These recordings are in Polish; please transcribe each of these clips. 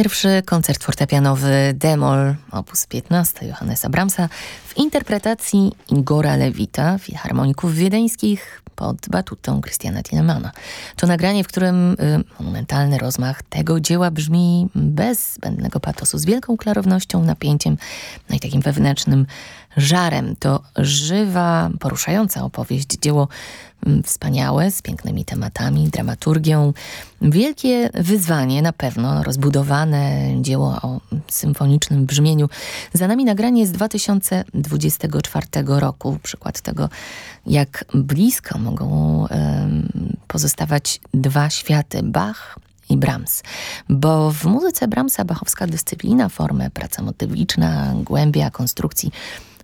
Pierwszy koncert fortepianowy Demol op. 15 Johannesa Brahmsa w interpretacji Igora Lewita, filharmoników wiedeńskich pod batutą Christiana Tillemana. To nagranie, w którym y, monumentalny rozmach tego dzieła brzmi bez zbędnego patosu, z wielką klarownością, napięciem, no i takim wewnętrznym żarem. To żywa, poruszająca opowieść, dzieło mm, wspaniałe, z pięknymi tematami, dramaturgią. Wielkie wyzwanie na pewno, rozbudowane dzieło o symfonicznym brzmieniu. Za nami nagranie z 2024 roku. Przykład tego, jak blisko mogą pozostawać dwa światy. Bach i Brahms. Bo w muzyce Brahmsa bachowska dyscyplina, formy, praca motywiczna, głębia konstrukcji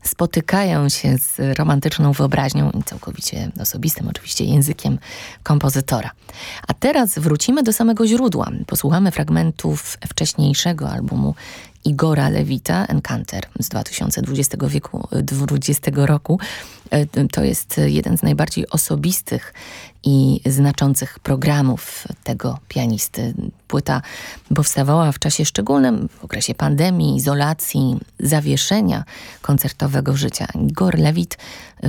spotykają się z romantyczną wyobraźnią i całkowicie osobistym oczywiście językiem kompozytora. A teraz wrócimy do samego źródła. Posłuchamy fragmentów wcześniejszego albumu Igora Lewita, Encounter z 2020 wieku, 20 roku. E, to jest jeden z najbardziej osobistych i znaczących programów tego pianisty. Płyta powstawała w czasie szczególnym, w okresie pandemii, izolacji, zawieszenia koncertowego życia. Igor Lewit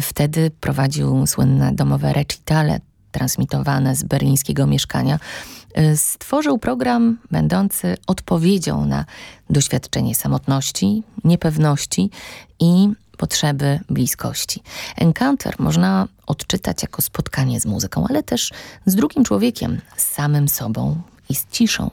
wtedy prowadził słynne domowe recitale transmitowane z berlińskiego mieszkania, stworzył program będący odpowiedzią na doświadczenie samotności, niepewności i potrzeby bliskości. Encounter można odczytać jako spotkanie z muzyką, ale też z drugim człowiekiem, z samym sobą i z ciszą.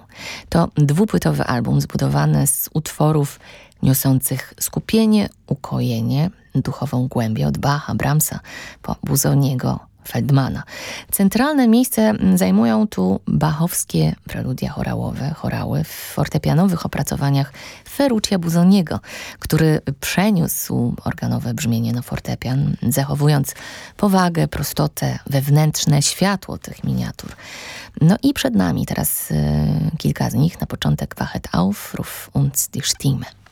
To dwupłytowy album zbudowany z utworów niosących skupienie, ukojenie, duchową głębię od Bacha, Brahmsa po Buzoniego, Feldmana. Centralne miejsce zajmują tu bachowskie preludia chorałowe, chorały w fortepianowych opracowaniach Ferruccia Buzoniego, który przeniósł organowe brzmienie na fortepian, zachowując powagę, prostotę, wewnętrzne światło tych miniatur. No i przed nami teraz y, kilka z nich. Na początek Wachet auf, Ruf und die Stimme.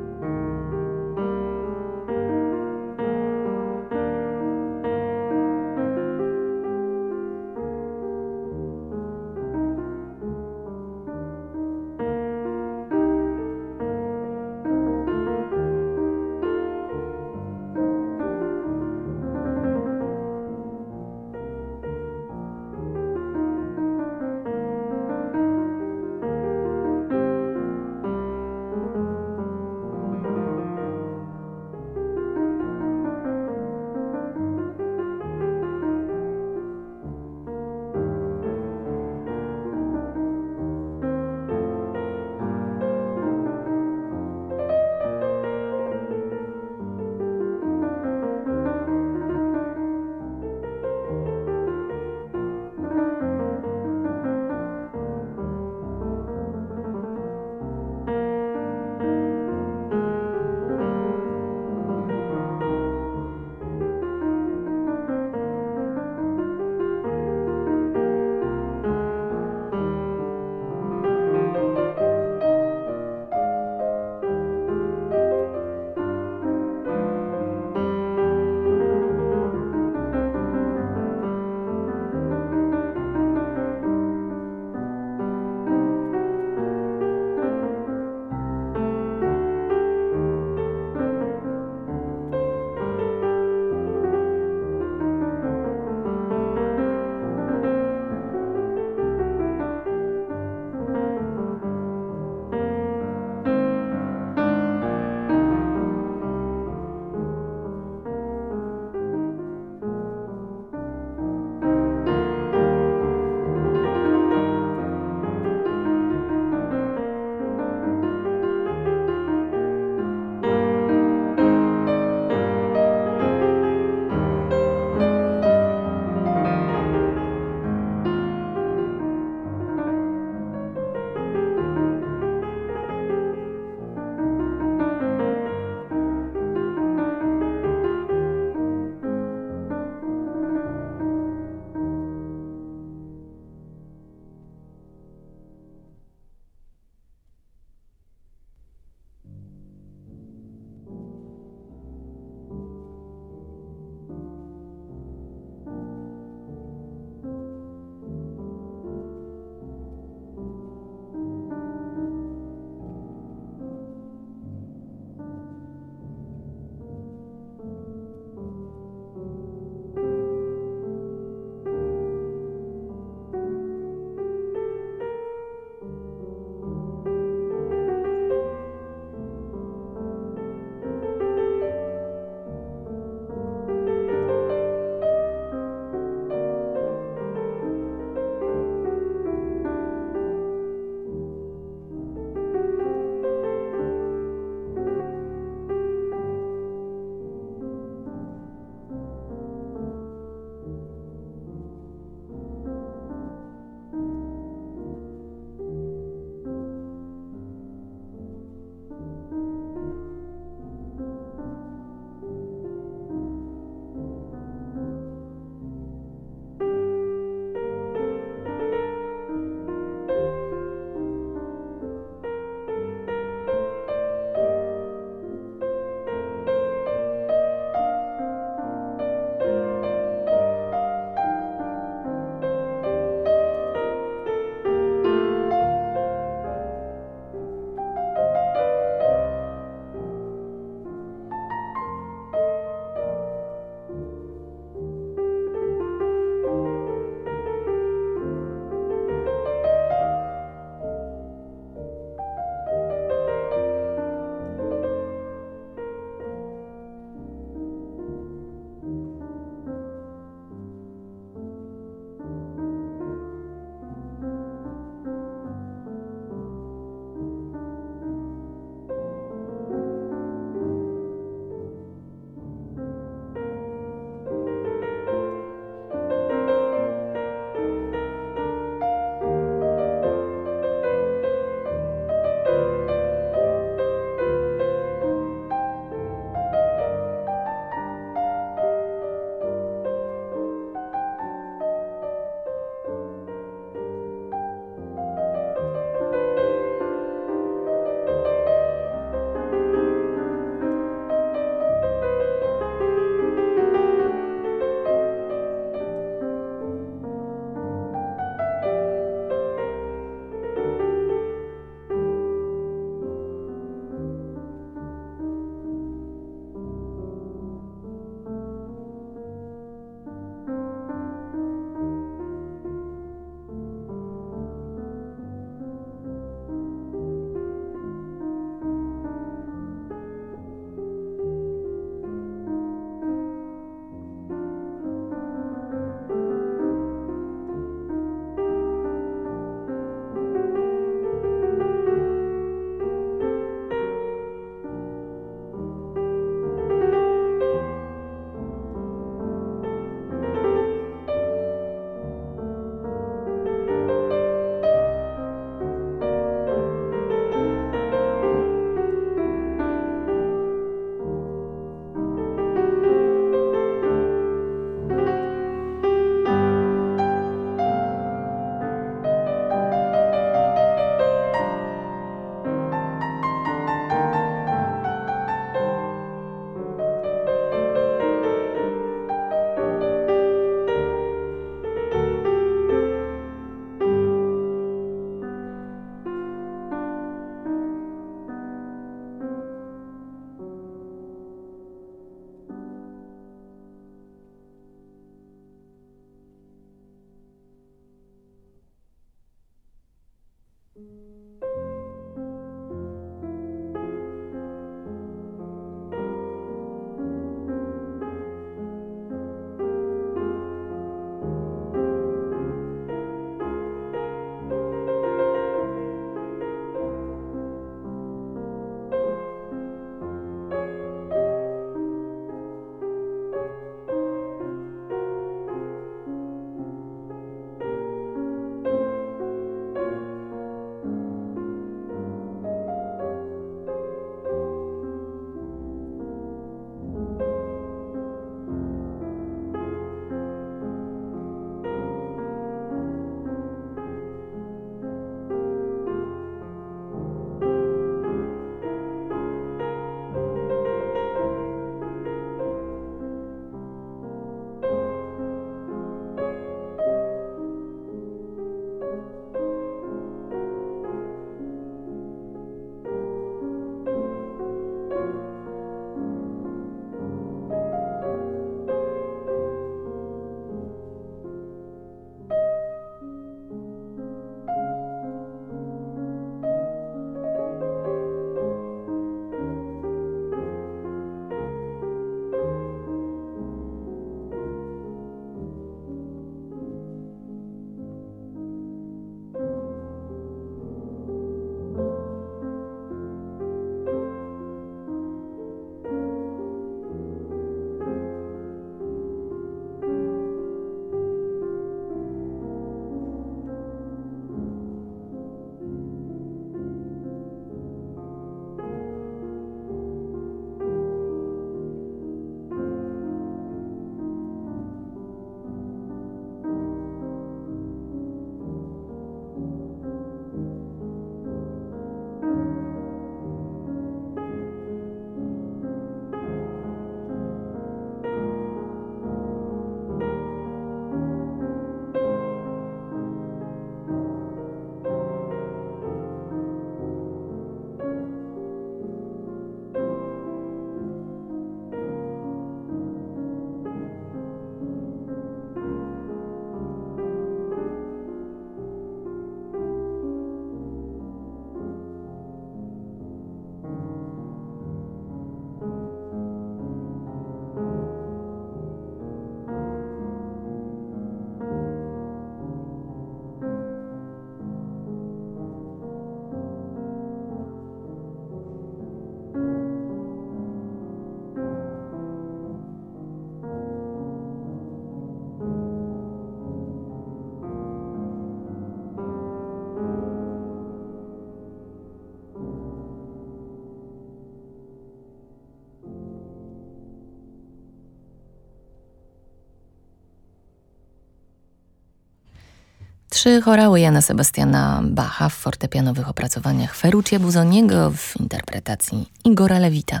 Trzy chorały Jana Sebastiana Bacha w fortepianowych opracowaniach Ferruccia Busoniego w interpretacji Igora Lewita.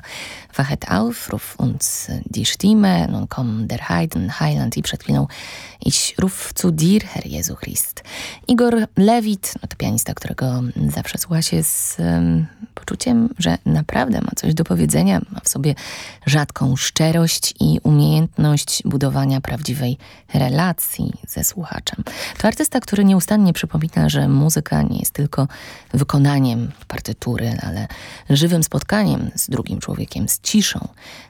Wachet auf, ruf uns die Stimme, nun kommen der Heiden, Heiland i przed chwilą Ich ruf zu dir, Herr Jezu Christ. Igor Lewit, no to pianista, którego zawsze słucha się z um, poczuciem, że naprawdę ma coś do powiedzenia, ma w sobie rzadką szczerość i umiejętność budowania prawdziwej relacji ze słuchaczem. To artysta, który nieustannie przypomina, że muzyka nie jest tylko wykonaniem partytury, ale żywym spotkaniem z drugim człowiekiem, z ciszą,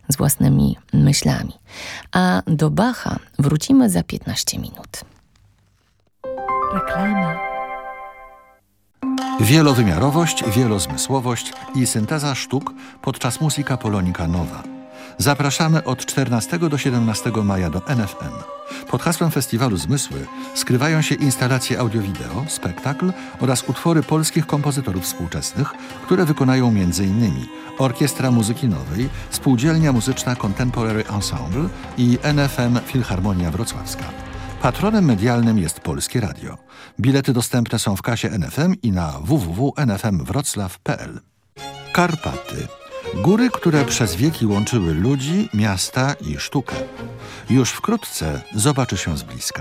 z własnymi myślami. A do Bacha wrócimy za 15 minut. Reklama. Wielowymiarowość, wielozmysłowość i synteza sztuk podczas Musika Polonika Nowa. Zapraszamy od 14 do 17 maja do NFM. Pod hasłem Festiwalu Zmysły skrywają się instalacje audio-wideo, spektakl oraz utwory polskich kompozytorów współczesnych, które wykonają m.in. Orkiestra Muzyki Nowej, Spółdzielnia Muzyczna Contemporary Ensemble i NFM Filharmonia Wrocławska. Patronem medialnym jest Polskie Radio. Bilety dostępne są w kasie NFM i na www.nfmwroclaw.pl. Karpaty. Góry, które przez wieki łączyły ludzi, miasta i sztukę. Już wkrótce zobaczy się z bliska.